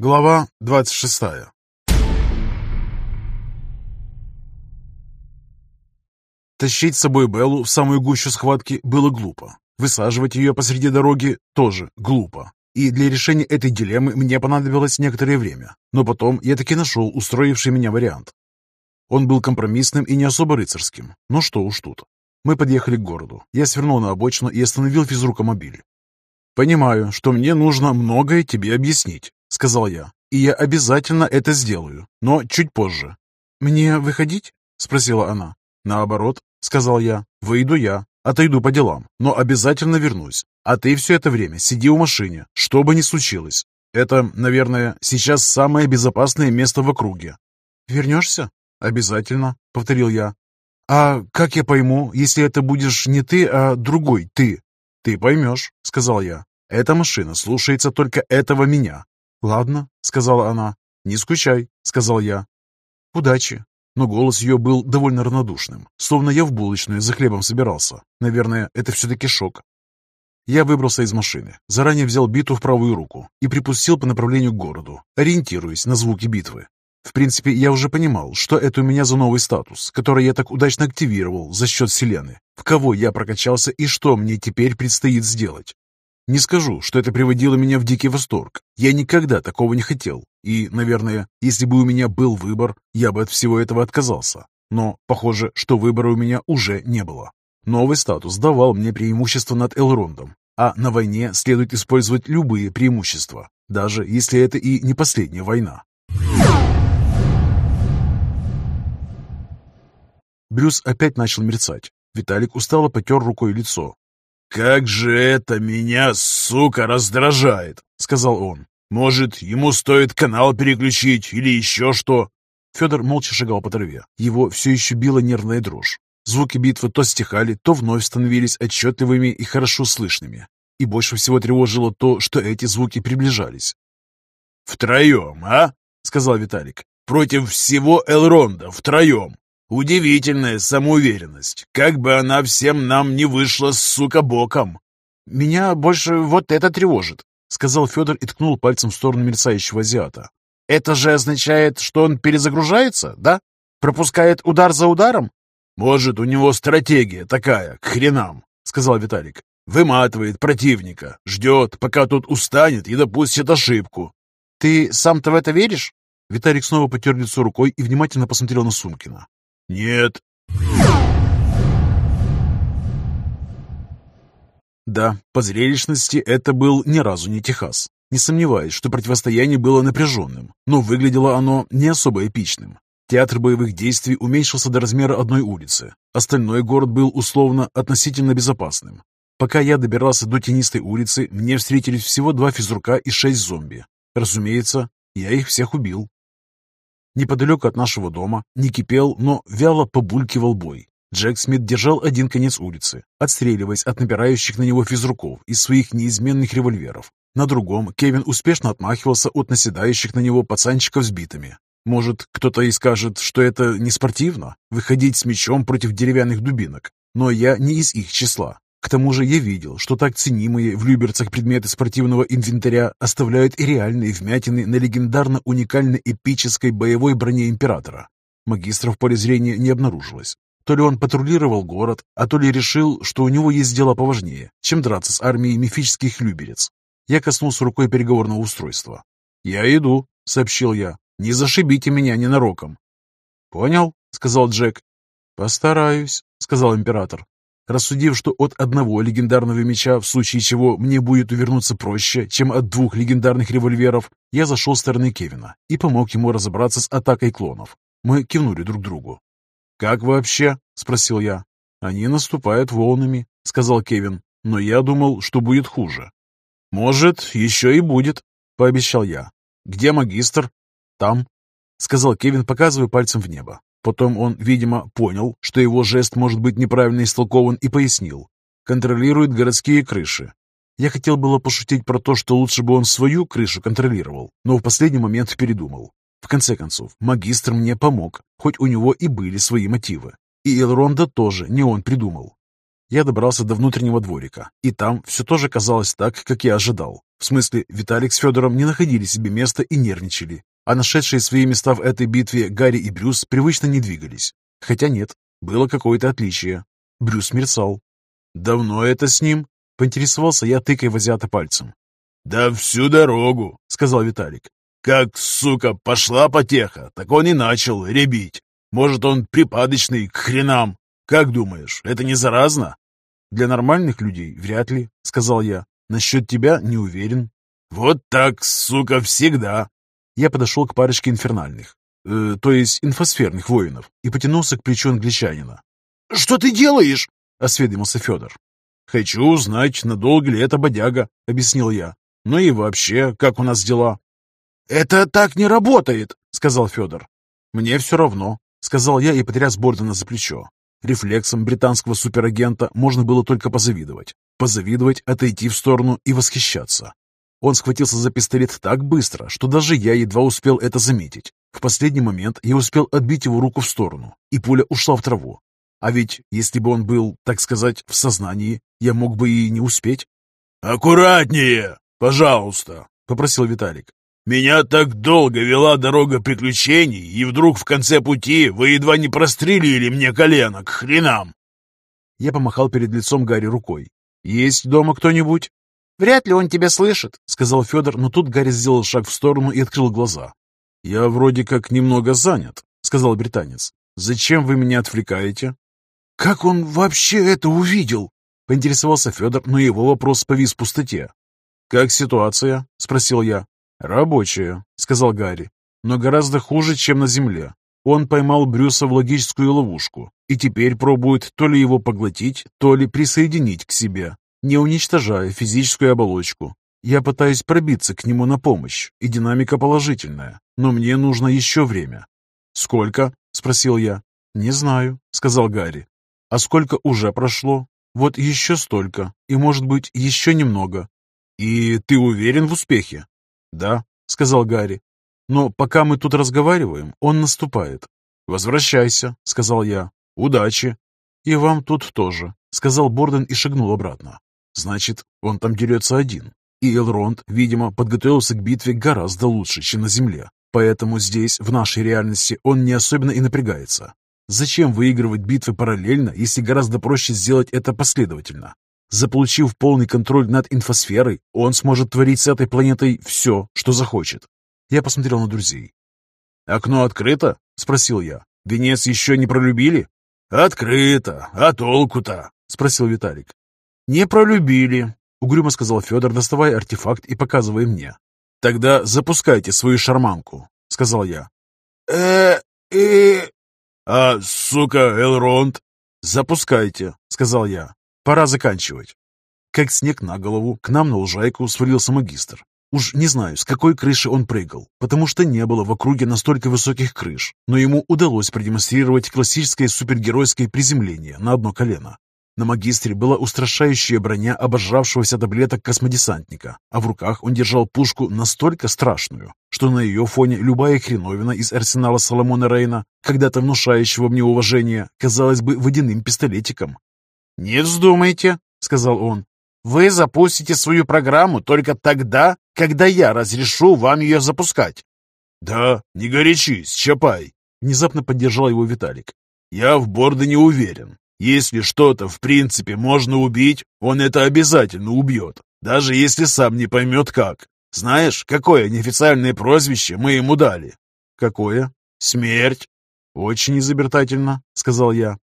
Глава 26 Тащить с собой Беллу в самую гущу схватки было глупо. Высаживать ее посреди дороги тоже глупо. И для решения этой дилеммы мне понадобилось некоторое время. Но потом я таки нашел устроивший меня вариант. Он был компромиссным и не особо рыцарским. Но что уж тут. Мы подъехали к городу. Я свернул на обочину и остановил физрукомобиль. «Понимаю, что мне нужно многое тебе объяснить», — сказал я. «И я обязательно это сделаю, но чуть позже». «Мне выходить?» — спросила она. «Наоборот», — сказал я. «Выйду я, отойду по делам, но обязательно вернусь. А ты все это время сиди в машине, что бы ни случилось. Это, наверное, сейчас самое безопасное место в округе». «Вернешься?» «Обязательно», — повторил я. «А как я пойму, если это будешь не ты, а другой ты?» «Ты поймешь», — сказал я. «Эта машина слушается только этого меня». «Ладно», — сказала она. «Не скучай», — сказал я. «Удачи». Но голос ее был довольно равнодушным, словно я в булочную за хлебом собирался. Наверное, это все-таки шок. Я выбрался из машины, заранее взял биту в правую руку и припустил по направлению к городу, ориентируясь на звуки битвы. В принципе, я уже понимал, что это у меня за новый статус, который я так удачно активировал за счет Вселенной, в кого я прокачался и что мне теперь предстоит сделать. Не скажу, что это приводило меня в дикий восторг. Я никогда такого не хотел. И, наверное, если бы у меня был выбор, я бы от всего этого отказался. Но похоже, что выбора у меня уже не было. Новый статус давал мне преимущество над Элрондом, а на войне следует использовать любые преимущества, даже если это и не последняя война. Брюс опять начал мерцать. Виталик устало потер рукой лицо. «Как же это меня, сука, раздражает!» — сказал он. «Может, ему стоит канал переключить или еще что?» Федор молча шагал по траве. Его все еще била нервная дрожь. Звуки битвы то стихали, то вновь становились отчетливыми и хорошо слышными. И больше всего тревожило то, что эти звуки приближались. «Втроем, а?» — сказал Виталик. «Против всего Элронда, втроем. Удивительная самоуверенность. Как бы она всем нам не вышла, сука, боком. Меня больше вот это тревожит, сказал Федор и ткнул пальцем в сторону мерцающего азиата. Это же означает, что он перезагружается, да? Пропускает удар за ударом? Может, у него стратегия такая, к хренам, сказал Виталик. Выматывает противника, ждет, пока тот устанет и допустит ошибку. Ты сам-то в это веришь? Виталик снова потер лицо рукой и внимательно посмотрел на Сумкина. «Нет». Да, по зрелищности это был ни разу не Техас. Не сомневаюсь, что противостояние было напряженным, но выглядело оно не особо эпичным. Театр боевых действий уменьшился до размера одной улицы. Остальной город был условно относительно безопасным. Пока я добирался до тенистой улицы, мне встретились всего два физрука и шесть зомби. Разумеется, я их всех убил. Неподалеку от нашего дома не кипел, но вяло побулькивал бой. Джек Смит держал один конец улицы, отстреливаясь от набирающих на него физруков из своих неизменных револьверов. На другом Кевин успешно отмахивался от наседающих на него пацанчиков с битами. Может, кто-то и скажет, что это не спортивно, выходить с мечом против деревянных дубинок, но я не из их числа. К тому же я видел, что так ценимые в Люберцах предметы спортивного инвентаря оставляют и реальные вмятины на легендарно уникальной эпической боевой броне Императора. Магистра в поле зрения не обнаружилось. То ли он патрулировал город, а то ли решил, что у него есть дела поважнее, чем драться с армией мифических люберец. Я коснулся рукой переговорного устройства. «Я иду», — сообщил я. «Не зашибите меня ненароком». «Понял», — сказал Джек. «Постараюсь», — сказал император. Рассудив, что от одного легендарного меча, в случае чего мне будет увернуться проще, чем от двух легендарных револьверов, я зашел с стороны Кевина и помог ему разобраться с атакой клонов. Мы кивнули друг другу. «Как вообще?» — спросил я. «Они наступают волнами», — сказал Кевин. «Но я думал, что будет хуже». «Может, еще и будет», — пообещал я. «Где магистр?» «Там», — сказал Кевин, показывая пальцем в небо. Потом он, видимо, понял, что его жест может быть неправильно истолкован и пояснил. Контролирует городские крыши. Я хотел было пошутить про то, что лучше бы он свою крышу контролировал, но в последний момент передумал. В конце концов, магистр мне помог, хоть у него и были свои мотивы. И Элронда тоже не он придумал. Я добрался до внутреннего дворика, и там все тоже казалось так, как я ожидал. В смысле, Виталик с Федором не находили себе места и нервничали, а нашедшие свои места в этой битве Гарри и Брюс привычно не двигались. Хотя нет, было какое-то отличие. Брюс мерцал. «Давно это с ним?» — поинтересовался я, тыкая в азиата пальцем. «Да всю дорогу», — сказал Виталик. «Как, сука, пошла потеха, так он и начал ребить. Может, он припадочный к хренам. Как думаешь, это не заразно?» «Для нормальных людей вряд ли», — сказал я. Насчет тебя не уверен. Вот так, сука, всегда. Я подошел к парочке инфернальных, э, то есть инфосферных воинов, и потянулся к плечу англичанина. «Что ты делаешь?» — осведомился Федор. «Хочу узнать, надолго ли это бодяга», — объяснил я. «Ну и вообще, как у нас дела?» «Это так не работает», — сказал Федор. «Мне все равно», — сказал я и потряс Бордена за плечо. Рефлексом британского суперагента можно было только позавидовать. Позавидовать, отойти в сторону и восхищаться. Он схватился за пистолет так быстро, что даже я едва успел это заметить. В последний момент я успел отбить его руку в сторону, и пуля ушла в траву. А ведь, если бы он был, так сказать, в сознании, я мог бы и не успеть. «Аккуратнее, пожалуйста», — попросил Виталик. «Меня так долго вела дорога приключений, и вдруг в конце пути вы едва не прострелили мне колено к хренам!» Я помахал перед лицом Гарри рукой, «Есть дома кто-нибудь?» «Вряд ли он тебя слышит», — сказал Федор, но тут Гарри сделал шаг в сторону и открыл глаза. «Я вроде как немного занят», — сказал британец. «Зачем вы меня отвлекаете?» «Как он вообще это увидел?» — поинтересовался Федор, но его вопрос повис в пустоте. «Как ситуация?» — спросил я. «Рабочая», — сказал Гарри, — «но гораздо хуже, чем на Земле. Он поймал Брюса в логическую ловушку и теперь пробует то ли его поглотить, то ли присоединить к себе, не уничтожая физическую оболочку. Я пытаюсь пробиться к нему на помощь, и динамика положительная, но мне нужно еще время. «Сколько?» – спросил я. «Не знаю», – сказал Гарри. «А сколько уже прошло? Вот еще столько, и, может быть, еще немного». «И ты уверен в успехе?» «Да», — сказал Гарри. Но пока мы тут разговариваем, он наступает. «Возвращайся», — сказал я. «Удачи». «И вам тут тоже», — сказал Борден и шагнул обратно. «Значит, он там дерется один. И Элронд, видимо, подготовился к битве гораздо лучше, чем на Земле. Поэтому здесь, в нашей реальности, он не особенно и напрягается. Зачем выигрывать битвы параллельно, если гораздо проще сделать это последовательно? Заполучив полный контроль над инфосферой, он сможет творить с этой планетой все, что захочет. Я посмотрел на друзей. «Окно открыто?» — спросил я. «Венец еще не пролюбили?» «Открыто. А толку-то?» — спросил Виталик. «Не пролюбили», — угрюмо сказал Федор, доставая артефакт и показывая мне. «Тогда запускайте свою шарманку», — сказал я. э э «А, сука, Элронд?» «Запускайте», — сказал я. «Пора заканчивать». Как снег на голову, к нам на лужайку свалился магистр. Уж не знаю, с какой крыши он прыгал, потому что не было в округе настолько высоких крыш, но ему удалось продемонстрировать классическое супергеройское приземление на одно колено. На магистре была устрашающая броня обожравшегося таблеток космодесантника, а в руках он держал пушку настолько страшную, что на ее фоне любая хреновина из арсенала Соломона Рейна, когда-то внушающего мне уважение, казалась бы водяным пистолетиком. «Не вздумайте», — сказал он, вы запустите свою программу только тогда, когда я разрешу вам ее запускать. Да, не горячись, Чапай, внезапно поддержал его Виталик. Я в Борда не уверен. Если что-то в принципе можно убить, он это обязательно убьет, даже если сам не поймет как. Знаешь, какое неофициальное прозвище мы ему дали? Какое? Смерть. Очень изобретательно, сказал я.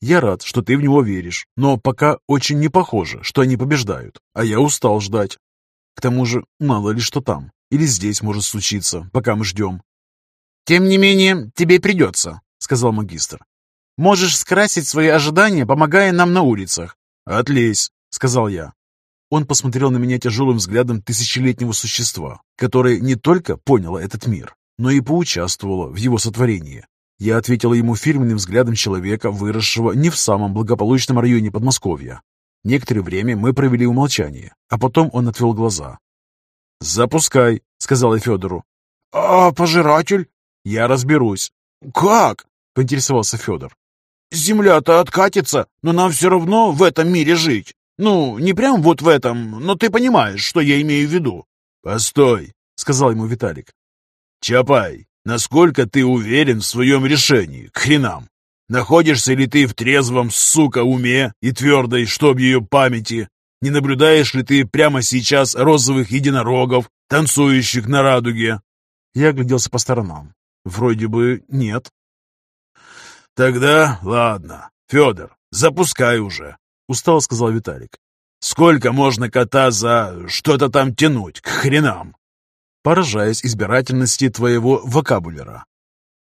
Я рад, что ты в него веришь, но пока очень не похоже, что они побеждают, а я устал ждать. К тому же, мало ли что там, или здесь может случиться, пока мы ждем. «Тем не менее, тебе придется», — сказал магистр. «Можешь скрасить свои ожидания, помогая нам на улицах». «Отлезь», — сказал я. Он посмотрел на меня тяжелым взглядом тысячелетнего существа, которое не только поняло этот мир, но и поучаствовало в его сотворении. Я ответила ему фирменным взглядом человека, выросшего не в самом благополучном районе Подмосковья. Некоторое время мы провели в молчании, а потом он отвел глаза. «Запускай», — сказал я Федору. «А пожиратель?» «Я разберусь». «Как?» — поинтересовался Федор. «Земля-то откатится, но нам все равно в этом мире жить». Ну, не прям вот в этом, но ты понимаешь, что я имею в виду». «Постой», — сказал ему Виталик. «Чапай, насколько ты уверен в своем решении? К хренам! Находишься ли ты в трезвом, сука, уме и твердой, чтоб ее памяти? Не наблюдаешь ли ты прямо сейчас розовых единорогов, танцующих на радуге?» Я огляделся по сторонам. Вроде бы нет. «Тогда ладно. Федор, запускай уже», — устало сказал Виталик. «Сколько можно кота за что-то там тянуть, к хренам?» Поражаясь избирательности твоего вокабуляра.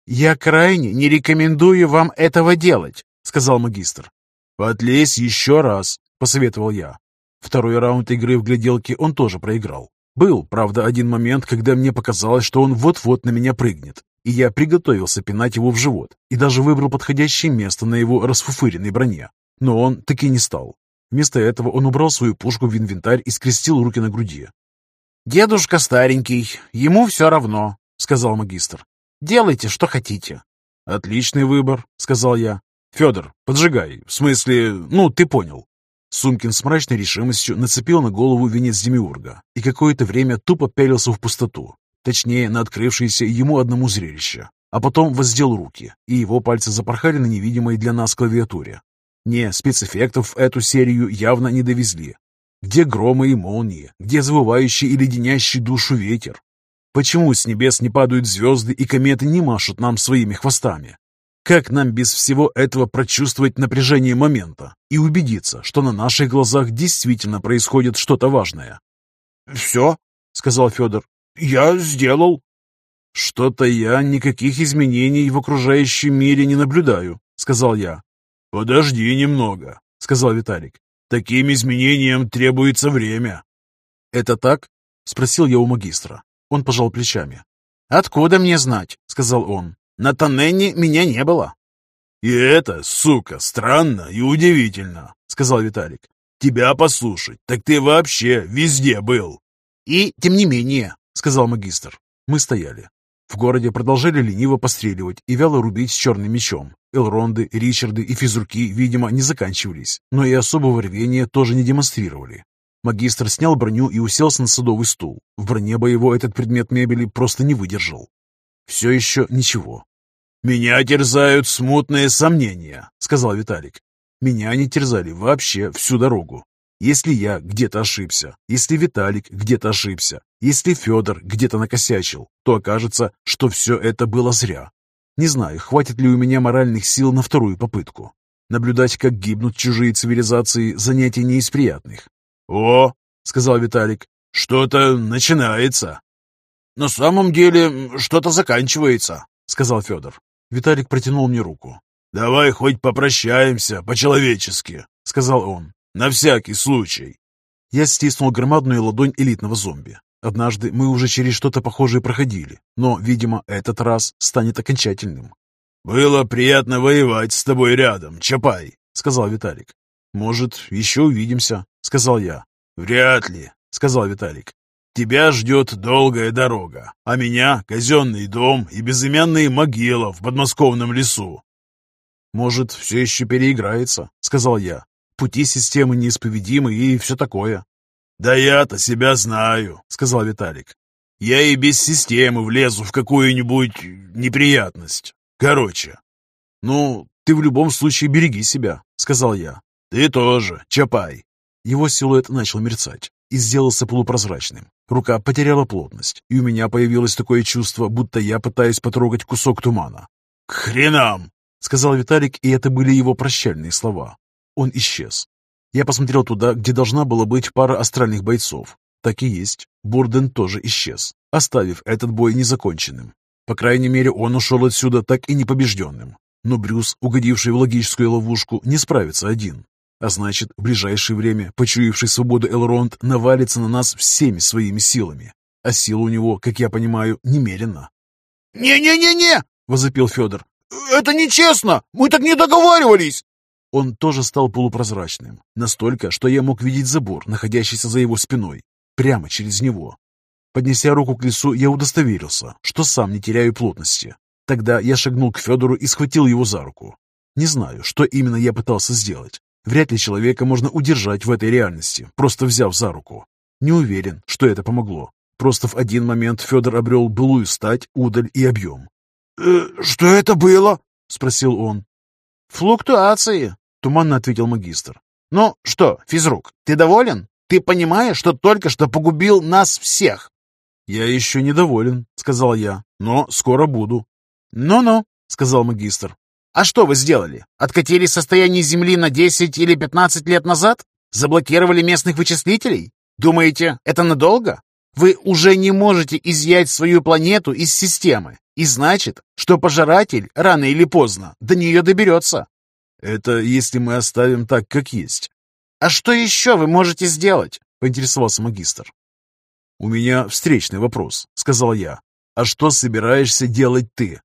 «Я крайне не рекомендую вам этого делать», — сказал магистр. «Подлезь еще раз», — посоветовал я. Второй раунд игры в гляделки он тоже проиграл. Был, правда, один момент, когда мне показалось, что он вот-вот на меня прыгнет, и я приготовился пинать его в живот, и даже выбрал подходящее место на его расфуфыренной броне. Но он таки не стал. Вместо этого он убрал свою пушку в инвентарь и скрестил руки на груди. «Дедушка старенький, ему все равно», — сказал магистр. «Делайте, что хотите». «Отличный выбор», — сказал я. «Федор, поджигай. В смысле, ну, ты понял». Сумкин с мрачной решимостью нацепил на голову венец Демиурга и какое-то время тупо пялился в пустоту, точнее, на открывшееся ему одному зрелище, а потом воздел руки, и его пальцы запорхали на невидимой для нас клавиатуре. Не, спецэффектов эту серию явно не довезли. Где громы и молнии, где завывающий и леденящий душу ветер? Почему с небес не падают звезды и кометы не машут нам своими хвостами? Как нам без всего этого прочувствовать напряжение момента и убедиться, что на наших глазах действительно происходит что-то важное? «Все», — сказал Федор, — «я сделал». «Что-то я никаких изменений в окружающем мире не наблюдаю», — сказал я. «Подожди немного», — сказал Виталик. «Таким изменениям требуется время». «Это так?» — спросил я у магистра. Он пожал плечами. «Откуда мне знать?» — сказал он. На Тоннене меня не было. «И это, сука, странно и удивительно», — сказал Виталик. «Тебя послушать, так ты вообще везде был». «И тем не менее», — сказал магистр. Мы стояли. В городе продолжали лениво постреливать и вяло рубить с черным мечом. Элронды, Ричарды и физруки, видимо, не заканчивались, но и особого рвения тоже не демонстрировали. Магистр снял броню и уселся на садовый стул. В броне боевой этот предмет мебели просто не выдержал. Все еще ничего. «Меня терзают смутные сомнения», — сказал Виталик. «Меня они терзали вообще всю дорогу. Если я где-то ошибся, если Виталик где-то ошибся, если Федор где-то накосячил, то окажется, что все это было зря. Не знаю, хватит ли у меня моральных сил на вторую попытку. Наблюдать, как гибнут чужие цивилизации, занятие не из приятных. «О!» — сказал Виталик. «Что-то начинается». «На самом деле, что-то заканчивается», — сказал Федор. Виталик протянул мне руку. «Давай хоть попрощаемся по-человечески», — сказал он. «На всякий случай». Я стиснул громадную ладонь элитного зомби. Однажды мы уже через что-то похожее проходили, но, видимо, этот раз станет окончательным. «Было приятно воевать с тобой рядом, Чапай», — сказал Виталик. «Может, еще увидимся», — сказал я. «Вряд ли», — сказал Виталик. Тебя ждет долгая дорога, а меня — казенный дом и безымянные могила в подмосковном лесу. «Может, все еще переиграется», — сказал я. «Пути системы неисповедимы и все такое». «Да я-то себя знаю», — сказал Виталик. «Я и без системы влезу в какую-нибудь неприятность. Короче». «Ну, ты в любом случае береги себя», — сказал я. «Ты тоже, Чапай». Его силуэт начал мерцать и сделался полупрозрачным. Рука потеряла плотность, и у меня появилось такое чувство, будто я пытаюсь потрогать кусок тумана. «К хренам!» — сказал Виталик, и это были его прощальные слова. Он исчез. Я посмотрел туда, где должна была быть пара астральных бойцов. Так и есть. Бурден тоже исчез, оставив этот бой незаконченным. По крайней мере, он ушел отсюда так и непобежденным. Но Брюс, угодивший в логическую ловушку, не справится один. А значит, в ближайшее время, почуявший свободу Элронд, навалится на нас всеми своими силами. А сила у него, как я понимаю, немерена. «Не-не-не-не!» — возопил Федор. «Это нечестно! Мы так не договаривались!» Он тоже стал полупрозрачным, настолько, что я мог видеть забор, находящийся за его спиной, прямо через него. Поднеся руку к лесу, я удостоверился, что сам не теряю плотности. Тогда я шагнул к Федору и схватил его за руку. Не знаю, что именно я пытался сделать. Вряд ли человека можно удержать в этой реальности, просто взяв за руку. Не уверен, что это помогло. Просто в один момент Федор обрел былую стать, удаль и объем. «Э, «Что это было?» — спросил он. «Флуктуации», — туманно ответил магистр. «Ну что, физрук, ты доволен? Ты понимаешь, что только что погубил нас всех?» «Я еще недоволен», — сказал я, — «но скоро буду». «Ну-ну», — сказал магистр. «А что вы сделали? Откатили состояние Земли на 10 или 15 лет назад? Заблокировали местных вычислителей? Думаете, это надолго? Вы уже не можете изъять свою планету из системы. И значит, что пожиратель рано или поздно до нее доберется. Это если мы оставим так, как есть. А что еще вы можете сделать? Поинтересовался магистр. У меня встречный вопрос, сказал я. А что собираешься делать ты?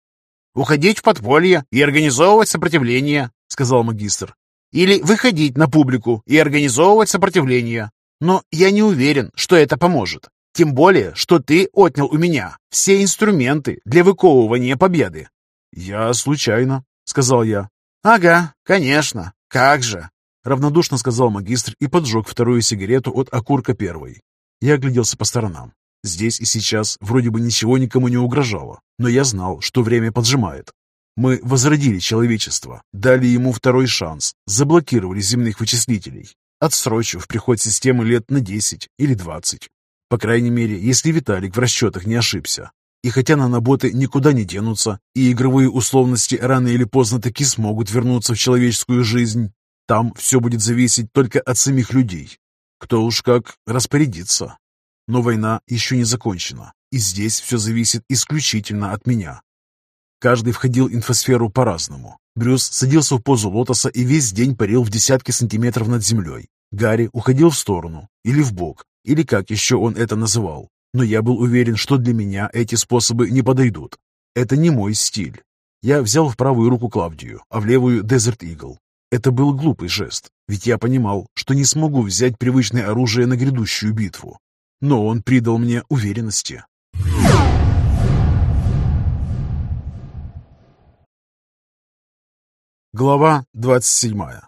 Уходить в подполье и организовывать сопротивление, сказал магистр. Или выходить на публику и организовывать сопротивление. Но я не уверен, что это поможет. Тем более, что ты отнял у меня все инструменты для выковывания победы. Я случайно, сказал я. Ага, конечно. Как же? Равнодушно сказал магистр и поджег вторую сигарету от окурка первой. Я огляделся по сторонам. Здесь и сейчас вроде бы ничего никому не угрожало, но я знал, что время поджимает. Мы возродили человечество, дали ему второй шанс, заблокировали земных вычислителей, отсрочив приход системы лет на 10 или 20. По крайней мере, если Виталик в расчетах не ошибся. И хотя наноботы никуда не денутся, и игровые условности рано или поздно таки смогут вернуться в человеческую жизнь, там все будет зависеть только от самих людей. Кто уж как распорядится. Но война еще не закончена, и здесь все зависит исключительно от меня. Каждый входил в инфосферу по-разному. Брюс садился в позу лотоса и весь день парил в десятки сантиметров над землей. Гарри уходил в сторону или в бок, или как еще он это называл но я был уверен, что для меня эти способы не подойдут. Это не мой стиль. Я взял в правую руку Клавдию, а в левую — Desert Eagle. Это был глупый жест, ведь я понимал, что не смогу взять привычное оружие на грядущую битву. Но он придал мне уверенности. Глава 27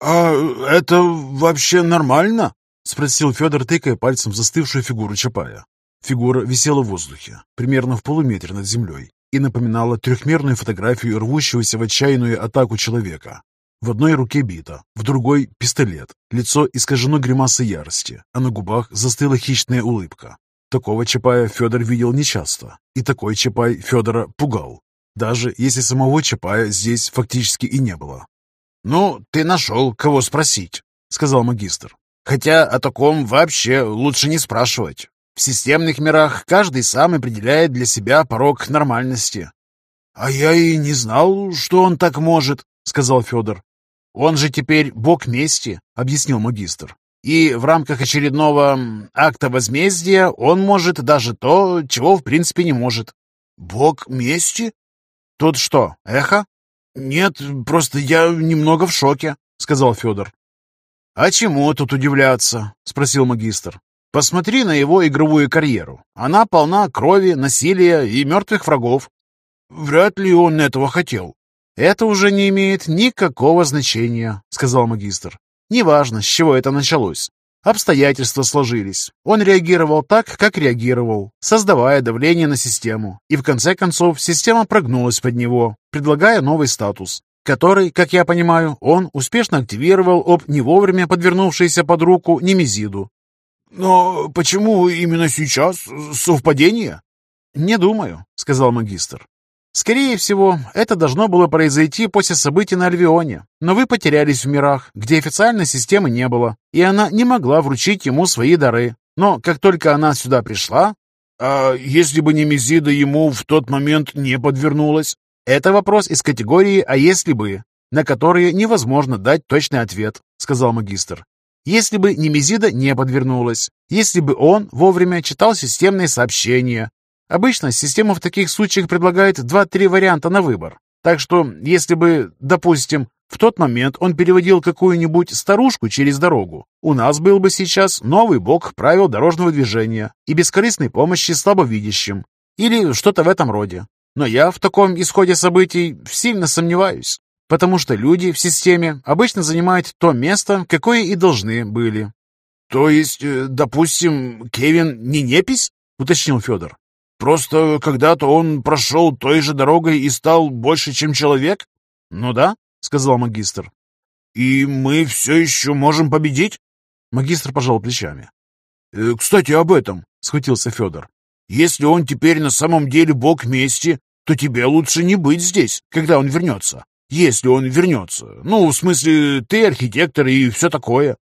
«А это вообще нормально?» — спросил Федор, тыкая пальцем застывшую фигуру Чапая. Фигура висела в воздухе, примерно в полуметре над землей, и напоминала трехмерную фотографию рвущегося в отчаянную атаку человека. В одной руке бита, в другой — пистолет, лицо искажено гримасой ярости, а на губах застыла хищная улыбка. Такого Чапая Федор видел нечасто, и такой Чапай Федора пугал, даже если самого Чапая здесь фактически и не было. «Ну, ты нашел, кого спросить», — сказал магистр. «Хотя о таком вообще лучше не спрашивать. В системных мирах каждый сам определяет для себя порог нормальности». «А я и не знал, что он так может», — сказал Федор. «Он же теперь бог мести», — объяснил магистр. «И в рамках очередного акта возмездия он может даже то, чего в принципе не может». «Бог мести?» «Тут что, эхо?» «Нет, просто я немного в шоке», — сказал Федор. «А чему тут удивляться?» — спросил магистр. «Посмотри на его игровую карьеру. Она полна крови, насилия и мертвых врагов». «Вряд ли он этого хотел». «Это уже не имеет никакого значения», — сказал магистр. «Неважно, с чего это началось. Обстоятельства сложились. Он реагировал так, как реагировал, создавая давление на систему. И в конце концов система прогнулась под него, предлагая новый статус, который, как я понимаю, он успешно активировал об не вовремя подвернувшейся под руку Немезиду. «Но почему именно сейчас? Совпадение?» «Не думаю», — сказал магистр. Скорее всего, это должно было произойти после событий на Альвионе, но вы потерялись в мирах, где официальной системы не было, и она не могла вручить ему свои дары. Но как только она сюда пришла... А если бы Немезида ему в тот момент не подвернулась? Это вопрос из категории «а если бы», на которые невозможно дать точный ответ, сказал магистр. Если бы Немезида не подвернулась, если бы он вовремя читал системные сообщения, Обычно система в таких случаях предлагает 2-3 варианта на выбор. Так что, если бы, допустим, в тот момент он переводил какую-нибудь старушку через дорогу, у нас был бы сейчас новый бог правил дорожного движения и бескорыстной помощи слабовидящим. Или что-то в этом роде. Но я в таком исходе событий сильно сомневаюсь, потому что люди в системе обычно занимают то место, какое и должны были. «То есть, э, допустим, Кевин не непись?» — уточнил Федор. «Просто когда-то он прошел той же дорогой и стал больше, чем человек?» «Ну да», — сказал магистр. «И мы все еще можем победить?» Магистр пожал плечами. «Э, «Кстати, об этом», — схватился Федор. «Если он теперь на самом деле бог мести, то тебе лучше не быть здесь, когда он вернется. Если он вернется. Ну, в смысле, ты архитектор и все такое».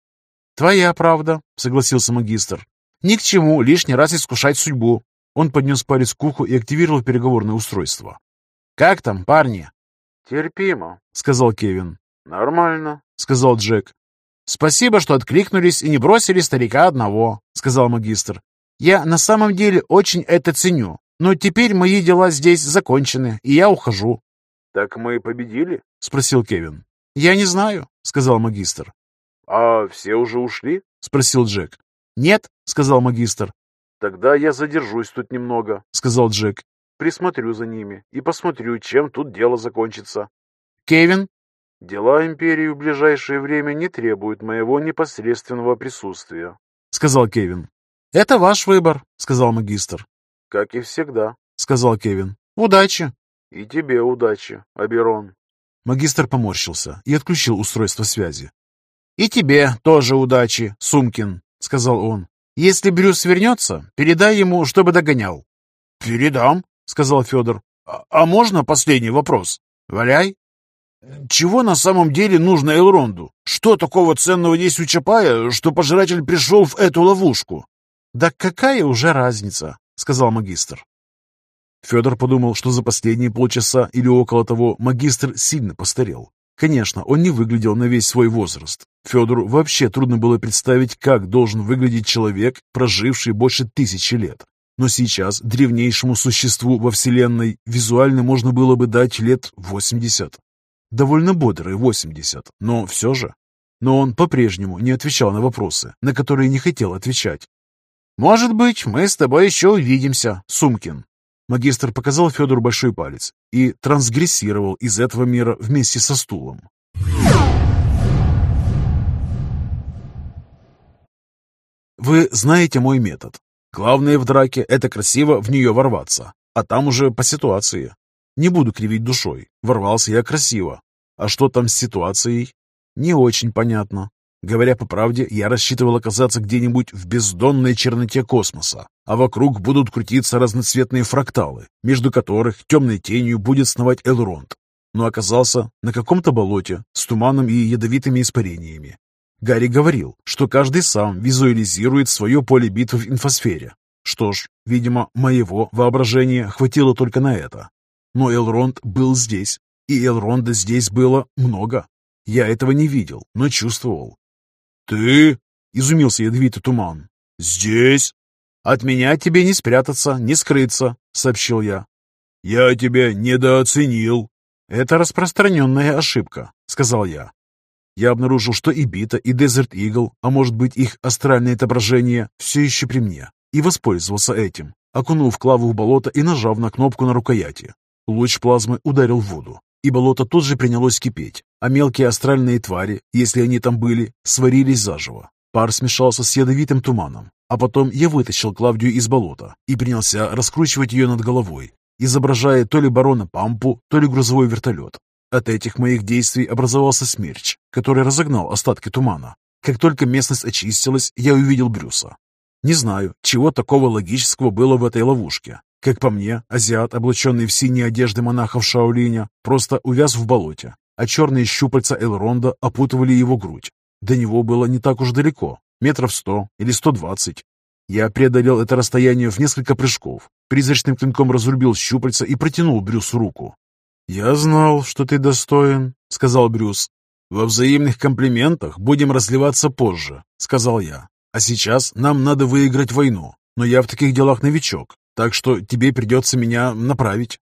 «Твоя правда», — согласился магистр. «Ни к чему лишний раз искушать судьбу». Он поднес палец к уху и активировал переговорное устройство. «Как там, парни?» «Терпимо», — сказал Кевин. «Нормально», — сказал Джек. «Спасибо, что откликнулись и не бросили старика одного», — сказал магистр. «Я на самом деле очень это ценю, но теперь мои дела здесь закончены, и я ухожу». «Так мы победили?» — спросил Кевин. «Я не знаю», — сказал магистр. «А все уже ушли?» — спросил Джек. «Нет», — сказал магистр. «Тогда я задержусь тут немного», — сказал Джек. «Присмотрю за ними и посмотрю, чем тут дело закончится». «Кевин?» «Дела Империи в ближайшее время не требуют моего непосредственного присутствия», — сказал Кевин. «Это ваш выбор», — сказал магистр. «Как и всегда», — сказал Кевин. «Удачи». «И тебе удачи, Аберон». Магистр поморщился и отключил устройство связи. «И тебе тоже удачи, Сумкин», — сказал он. «Если Брюс вернется, передай ему, чтобы догонял». «Передам», — сказал Федор. «А, «А можно последний вопрос?» «Валяй». «Чего на самом деле нужно Элронду? Что такого ценного есть у Чапая, что пожиратель пришел в эту ловушку?» «Да какая уже разница?» — сказал магистр. Федор подумал, что за последние полчаса или около того магистр сильно постарел. Конечно, он не выглядел на весь свой возраст. Федору вообще трудно было представить, как должен выглядеть человек, проживший больше тысячи лет. Но сейчас древнейшему существу во Вселенной визуально можно было бы дать лет 80. Довольно бодрые 80, но все же. Но он по-прежнему не отвечал на вопросы, на которые не хотел отвечать. «Может быть, мы с тобой еще увидимся, Сумкин», Магистр показал Федору большой палец и трансгрессировал из этого мира вместе со стулом. Вы знаете мой метод. Главное в драке – это красиво в нее ворваться, а там уже по ситуации. Не буду кривить душой. Ворвался я красиво. А что там с ситуацией? Не очень понятно. Говоря по правде, я рассчитывал оказаться где-нибудь в бездонной черноте космоса, а вокруг будут крутиться разноцветные фракталы, между которых темной тенью будет сновать Элронд. Но оказался на каком-то болоте с туманом и ядовитыми испарениями. Гарри говорил, что каждый сам визуализирует свое поле битвы в инфосфере. Что ж, видимо, моего воображения хватило только на это. Но Элронд был здесь, и Элронда здесь было много. Я этого не видел, но чувствовал. «Ты?» — изумился ядовитый туман. «Здесь?» «От меня тебе не спрятаться, не скрыться», — сообщил я. «Я тебя недооценил». «Это распространенная ошибка», — сказал я. Я обнаружил, что и Бита, и Дезерт Игл, а может быть их астральное отображение, все еще при мне, и воспользовался этим, окунув клаву в болото и нажав на кнопку на рукояти. Луч плазмы ударил в воду, и болото тут же принялось кипеть, а мелкие астральные твари, если они там были, сварились заживо. Пар смешался с ядовитым туманом, а потом я вытащил Клавдию из болота и принялся раскручивать ее над головой, изображая то ли барона Пампу, то ли грузовой вертолет. От этих моих действий образовался смерч, который разогнал остатки тумана. Как только местность очистилась, я увидел Брюса. Не знаю, чего такого логического было в этой ловушке. Как по мне, азиат, облаченный в синие одежды монахов Шаолиня, просто увяз в болоте, а черные щупальца Элронда опутывали его грудь. До него было не так уж далеко, метров сто или сто двадцать. Я преодолел это расстояние в несколько прыжков, призрачным клинком разрубил щупальца и протянул Брюсу руку. «Я знал, что ты достоин», — сказал Брюс. «Во взаимных комплиментах будем разливаться позже», — сказал я. «А сейчас нам надо выиграть войну, но я в таких делах новичок, так что тебе придется меня направить».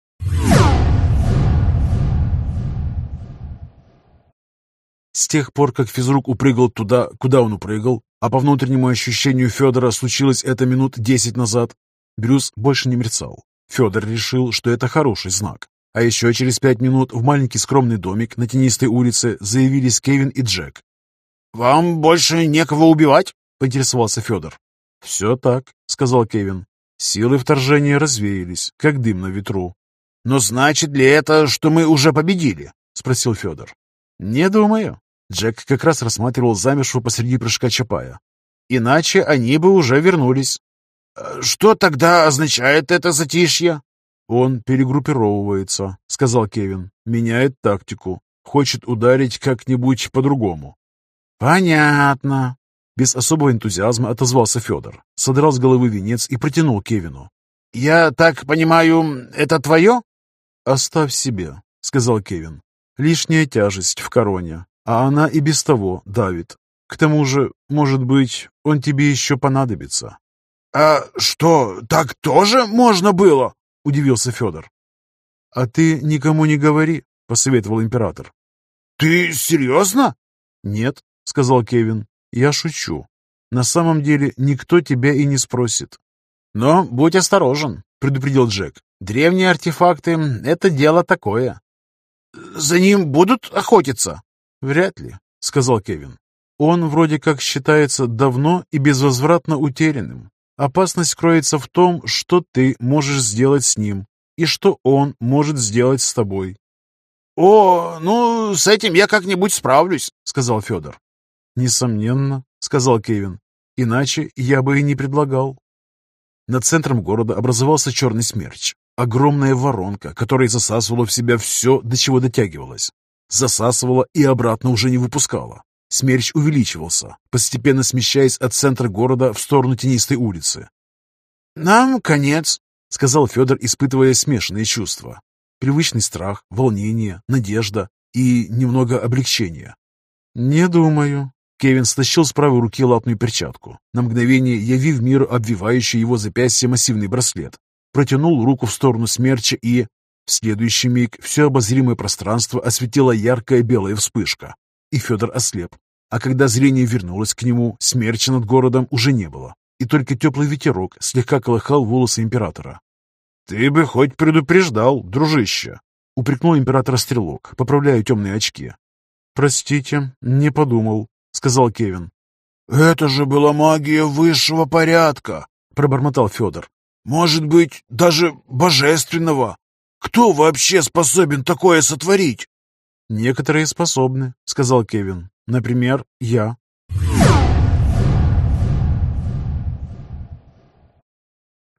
С тех пор, как физрук упрыгал туда, куда он упрыгал, а по внутреннему ощущению Федора случилось это минут десять назад, Брюс больше не мерцал. Федор решил, что это хороший знак. А еще через пять минут в маленький скромный домик на тенистой улице заявились Кевин и Джек. «Вам больше некого убивать?» — поинтересовался Федор. «Все так», — сказал Кевин. Силы вторжения развеялись, как дым на ветру. «Но значит ли это, что мы уже победили?» — спросил Федор. «Не думаю». Джек как раз рассматривал замершего посреди прыжка Чапая. «Иначе они бы уже вернулись». «Э, «Что тогда означает это затишье?» «Он перегруппировывается», — сказал Кевин. «Меняет тактику. Хочет ударить как-нибудь по-другому». «Понятно», без особого энтузиазма отозвался Федор, содрал с головы венец и протянул Кевину. «Я так понимаю, это твое?» «Оставь себе», — сказал Кевин. «Лишняя тяжесть в короне, а она и без того давит. К тому же, может быть, он тебе еще понадобится». «А что, так тоже можно было?» — удивился Федор. «А ты никому не говори», — посоветовал император. «Ты серьезно?» «Нет», — сказал Кевин. Я шучу. На самом деле никто тебя и не спросит. Но будь осторожен, предупредил Джек. Древние артефакты — это дело такое. За ним будут охотиться? Вряд ли, сказал Кевин. Он вроде как считается давно и безвозвратно утерянным. Опасность кроется в том, что ты можешь сделать с ним и что он может сделать с тобой. «О, ну, с этим я как-нибудь справлюсь», — сказал Федор. «Несомненно», — сказал Кевин. «Иначе я бы и не предлагал». Над центром города образовался черный смерч. Огромная воронка, которая засасывала в себя все, до чего дотягивалась. Засасывала и обратно уже не выпускала. Смерч увеличивался, постепенно смещаясь от центра города в сторону тенистой улицы. «Нам конец», — сказал Федор, испытывая смешанные чувства. Привычный страх, волнение, надежда и немного облегчения. «Не думаю», Кевин стащил с правой руки латную перчатку, на мгновение явив миру обвивающий его запястье массивный браслет. Протянул руку в сторону смерча и... В следующий миг все обозримое пространство осветила яркая белая вспышка, и Федор ослеп. А когда зрение вернулось к нему, смерча над городом уже не было, и только теплый ветерок слегка колыхал волосы императора. «Ты бы хоть предупреждал, дружище!» — упрекнул императора стрелок, поправляя темные очки. «Простите, не подумал», сказал Кевин. «Это же была магия высшего порядка!» — пробормотал Федор. «Может быть, даже божественного? Кто вообще способен такое сотворить?» «Некоторые способны», — сказал Кевин. «Например, я».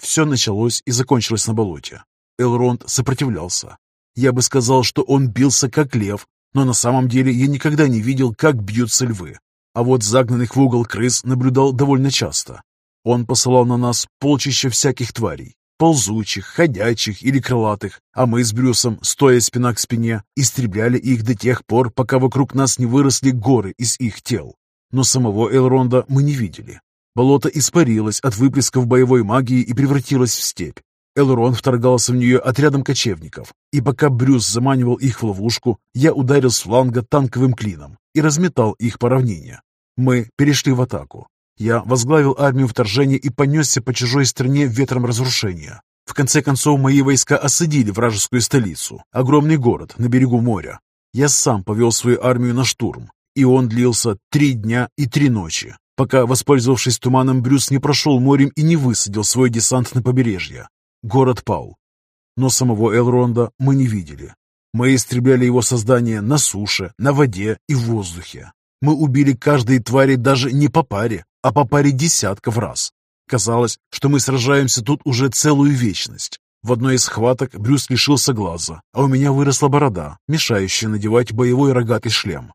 Все началось и закончилось на болоте. Элронд сопротивлялся. Я бы сказал, что он бился как лев, но на самом деле я никогда не видел, как бьются львы а вот загнанных в угол крыс наблюдал довольно часто. Он посылал на нас полчища всяких тварей, ползучих, ходячих или крылатых, а мы с Брюсом, стоя спина к спине, истребляли их до тех пор, пока вокруг нас не выросли горы из их тел. Но самого Элронда мы не видели. Болото испарилось от выплесков боевой магии и превратилось в степь. Элрон вторгался в нее отрядом кочевников, и пока Брюс заманивал их в ловушку, я ударил с фланга танковым клином и разметал их по равнине. Мы перешли в атаку. Я возглавил армию вторжения и понесся по чужой стране ветром разрушения. В конце концов, мои войска осадили вражескую столицу, огромный город на берегу моря. Я сам повел свою армию на штурм, и он длился три дня и три ночи, пока, воспользовавшись туманом, Брюс не прошел морем и не высадил свой десант на побережье. Город пал. Но самого Элронда мы не видели. Мы истребляли его создание на суше, на воде и в воздухе. Мы убили каждой твари даже не по паре, а по паре десятков раз. Казалось, что мы сражаемся тут уже целую вечность. В одной из схваток Брюс лишился глаза, а у меня выросла борода, мешающая надевать боевой рогатый шлем.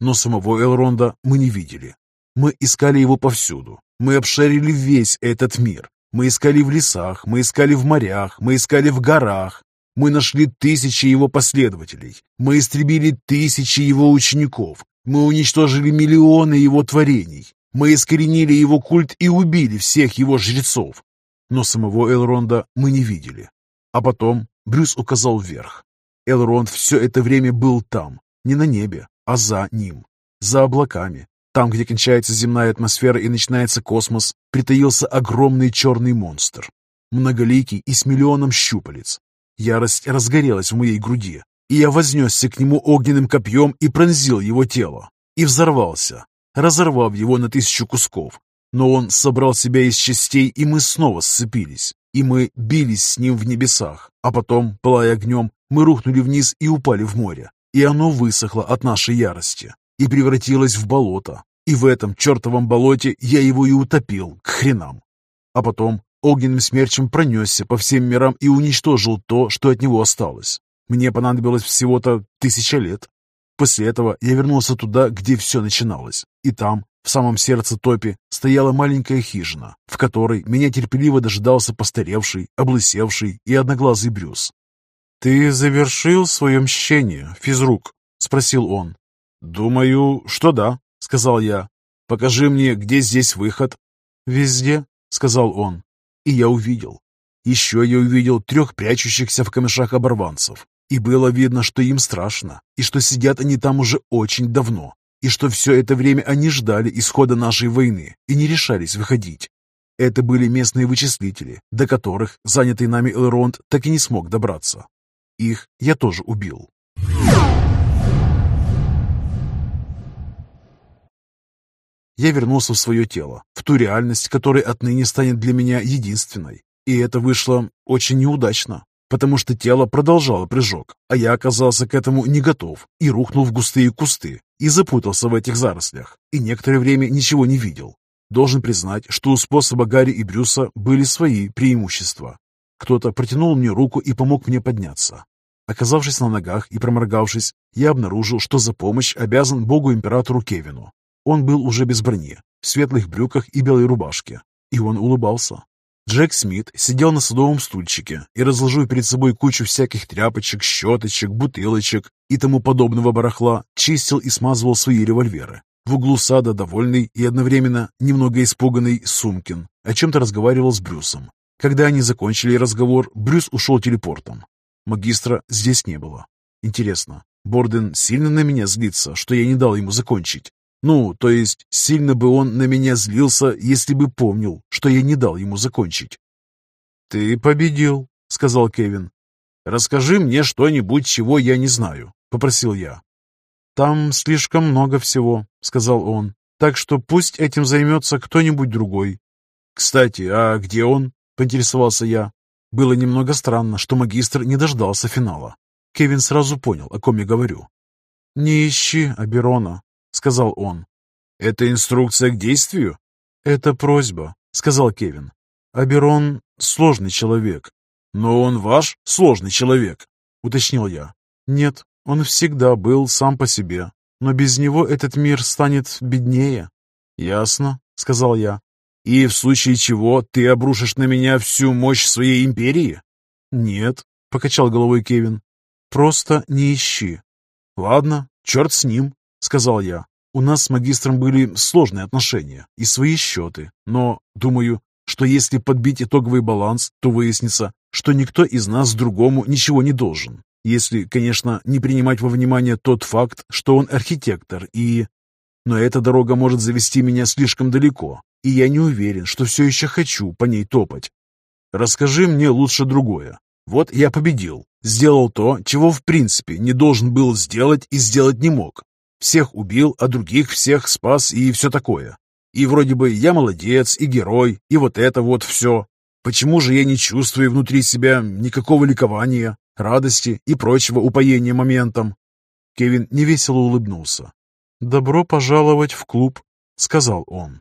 Но самого Элронда мы не видели. Мы искали его повсюду. Мы обшарили весь этот мир. Мы искали в лесах, мы искали в морях, мы искали в горах. Мы нашли тысячи его последователей. Мы истребили тысячи его учеников. Мы уничтожили миллионы его творений. Мы искоренили его культ и убили всех его жрецов. Но самого Элронда мы не видели. А потом Брюс указал вверх. Элронд все это время был там, не на небе, а за ним, за облаками. Там, где кончается земная атмосфера и начинается космос, притаился огромный черный монстр. многоликий и с миллионом щупалец. Ярость разгорелась в моей груди, и я вознесся к нему огненным копьем и пронзил его тело. И взорвался, разорвав его на тысячу кусков. Но он собрал себя из частей, и мы снова сцепились. И мы бились с ним в небесах, а потом, пылая огнем, мы рухнули вниз и упали в море. И оно высохло от нашей ярости и превратилось в болото. И в этом чертовом болоте я его и утопил, к хренам. А потом огненным смерчем пронесся по всем мирам и уничтожил то, что от него осталось. Мне понадобилось всего-то тысяча лет. После этого я вернулся туда, где все начиналось. И там, в самом сердце топи, стояла маленькая хижина, в которой меня терпеливо дожидался постаревший, облысевший и одноглазый Брюс. «Ты завершил свое мщение, физрук?» — спросил он. «Думаю, что да», — сказал я. «Покажи мне, где здесь выход». «Везде», — сказал он. И я увидел. Еще я увидел трех прячущихся в камешах оборванцев. И было видно, что им страшно, и что сидят они там уже очень давно, и что все это время они ждали исхода нашей войны и не решались выходить. Это были местные вычислители, до которых занятый нами Элронд так и не смог добраться. Их я тоже убил. Я вернулся в свое тело, в ту реальность, которая отныне станет для меня единственной. И это вышло очень неудачно, потому что тело продолжало прыжок, а я оказался к этому не готов и рухнул в густые кусты и запутался в этих зарослях, и некоторое время ничего не видел. Должен признать, что у способа Гарри и Брюса были свои преимущества. Кто-то протянул мне руку и помог мне подняться. Оказавшись на ногах и проморгавшись, я обнаружил, что за помощь обязан богу-императору Кевину. Он был уже без брони, в светлых брюках и белой рубашке, и он улыбался. Джек Смит сидел на садовом стульчике и, разложив перед собой кучу всяких тряпочек, щеточек, бутылочек и тому подобного барахла, чистил и смазывал свои револьверы. В углу сада довольный и одновременно немного испуганный Сумкин о чем-то разговаривал с Брюсом. Когда они закончили разговор, Брюс ушел телепортом. Магистра здесь не было. Интересно, Борден сильно на меня злится, что я не дал ему закончить? Ну, то есть, сильно бы он на меня злился, если бы помнил, что я не дал ему закончить. «Ты победил», — сказал Кевин. «Расскажи мне что-нибудь, чего я не знаю», — попросил я. «Там слишком много всего», — сказал он. «Так что пусть этим займется кто-нибудь другой». «Кстати, а где он?» — поинтересовался я. Было немного странно, что магистр не дождался финала. Кевин сразу понял, о ком я говорю. «Не ищи Аберона», — сказал он. «Это инструкция к действию?» «Это просьба», — сказал Кевин. «Аберон — сложный человек». «Но он ваш сложный человек», — уточнил я. «Нет, он всегда был сам по себе, но без него этот мир станет беднее». «Ясно», — сказал я. «И в случае чего ты обрушишь на меня всю мощь своей империи?» «Нет», — покачал головой Кевин. «Просто не ищи». «Ладно, черт с ним», — сказал я. «У нас с магистром были сложные отношения и свои счеты, но, думаю, что если подбить итоговый баланс, то выяснится, что никто из нас другому ничего не должен. Если, конечно, не принимать во внимание тот факт, что он архитектор и... Но эта дорога может завести меня слишком далеко, и я не уверен, что все еще хочу по ней топать. Расскажи мне лучше другое. Вот я победил, сделал то, чего в принципе не должен был сделать и сделать не мог. Всех убил, а других всех спас и все такое. И вроде бы я молодец и герой, и вот это вот все. Почему же я не чувствую внутри себя никакого ликования, радости и прочего упоения моментом? Кевин невесело улыбнулся. «Добро пожаловать в клуб», — сказал он.